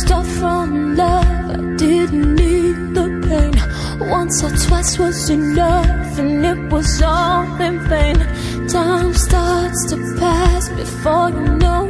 stuff from love. I didn't need the pain. Once or twice was enough, and it was all in vain. Time starts to pass before you know